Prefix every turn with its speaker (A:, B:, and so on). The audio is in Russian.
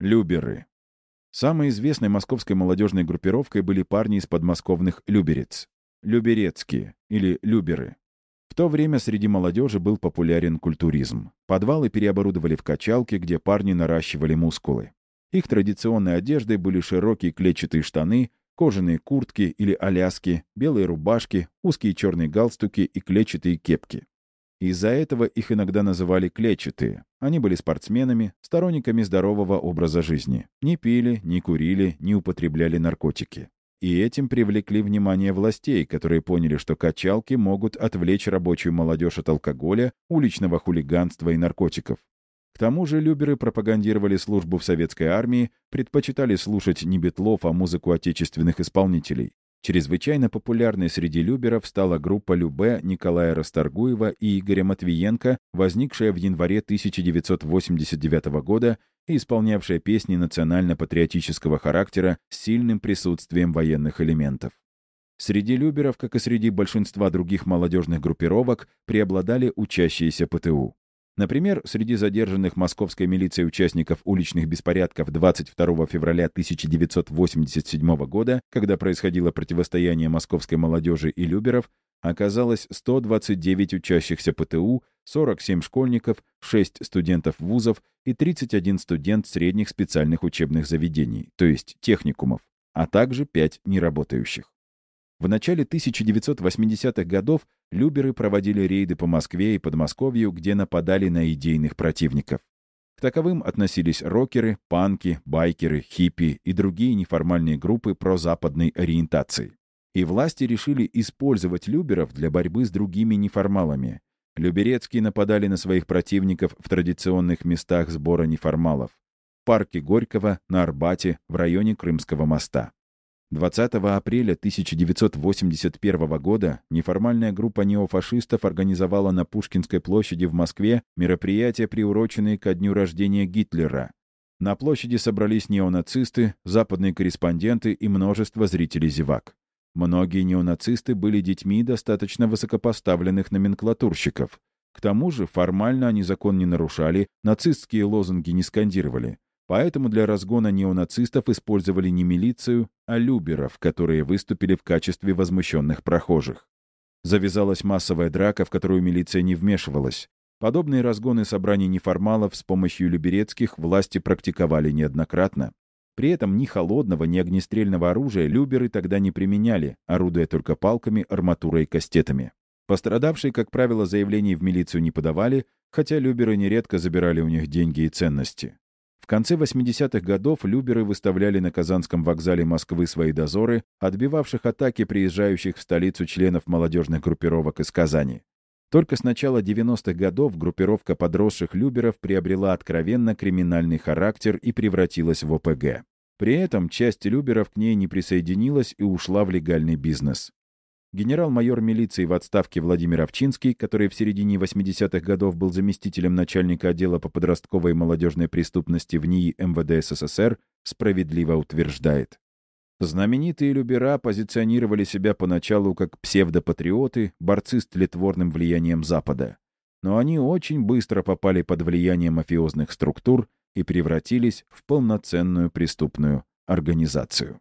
A: Люберы. Самой известной московской молодежной группировкой были парни из подмосковных «Люберец». Люберецкие или «Люберы». В то время среди молодежи был популярен культуризм. Подвалы переоборудовали в качалки, где парни наращивали мускулы. Их традиционной одеждой были широкие клетчатые штаны, кожаные куртки или аляски, белые рубашки, узкие черные галстуки и клетчатые кепки. Из-за этого их иногда называли клетчатые. Они были спортсменами, сторонниками здорового образа жизни. Не пили, не курили, не употребляли наркотики. И этим привлекли внимание властей, которые поняли, что качалки могут отвлечь рабочую молодежь от алкоголя, уличного хулиганства и наркотиков. К тому же люберы пропагандировали службу в советской армии, предпочитали слушать не битлов, а музыку отечественных исполнителей. Чрезвычайно популярной среди люберов стала группа Любе Николая Расторгуева и Игоря Матвиенко, возникшая в январе 1989 года и исполнявшая песни национально-патриотического характера с сильным присутствием военных элементов. Среди люберов, как и среди большинства других молодежных группировок, преобладали учащиеся ПТУ. Например, среди задержанных московской милицией участников уличных беспорядков 22 февраля 1987 года, когда происходило противостояние московской молодежи и люберов, оказалось 129 учащихся ПТУ, 47 школьников, 6 студентов вузов и 31 студент средних специальных учебных заведений, то есть техникумов, а также 5 неработающих. В начале 1980-х годов люберы проводили рейды по Москве и Подмосковью, где нападали на идейных противников. К таковым относились рокеры, панки, байкеры, хиппи и другие неформальные группы прозападной ориентации. И власти решили использовать люберов для борьбы с другими неформалами. Люберецкие нападали на своих противников в традиционных местах сбора неформалов. В парке Горького, на Арбате, в районе Крымского моста. 20 апреля 1981 года неформальная группа неофашистов организовала на Пушкинской площади в Москве мероприятия, приуроченные ко дню рождения Гитлера. На площади собрались неонацисты, западные корреспонденты и множество зрителей-зевак. Многие неонацисты были детьми достаточно высокопоставленных номенклатурщиков. К тому же формально они закон не нарушали, нацистские лозунги не скандировали. Поэтому для разгона неонацистов использовали не милицию, а люберов, которые выступили в качестве возмущенных прохожих. Завязалась массовая драка, в которую милиция не вмешивалась. Подобные разгоны собраний неформалов с помощью люберецких власти практиковали неоднократно. При этом ни холодного, ни огнестрельного оружия люберы тогда не применяли, орудуя только палками, арматурой и кастетами. Пострадавшие, как правило, заявлений в милицию не подавали, хотя люберы нередко забирали у них деньги и ценности. В конце 80-х годов люберы выставляли на Казанском вокзале Москвы свои дозоры, отбивавших атаки приезжающих в столицу членов молодежных группировок из Казани. Только с начала 90-х годов группировка подросших люберов приобрела откровенно криминальный характер и превратилась в ОПГ. При этом часть люберов к ней не присоединилась и ушла в легальный бизнес. Генерал-майор милиции в отставке Владимир Овчинский, который в середине 80-х годов был заместителем начальника отдела по подростковой и молодежной преступности в НИИ МВД СССР, справедливо утверждает. Знаменитые любера позиционировали себя поначалу как псевдопатриоты, борцы с тлетворным влиянием Запада. Но они очень быстро попали под влияние мафиозных структур и превратились в полноценную преступную организацию.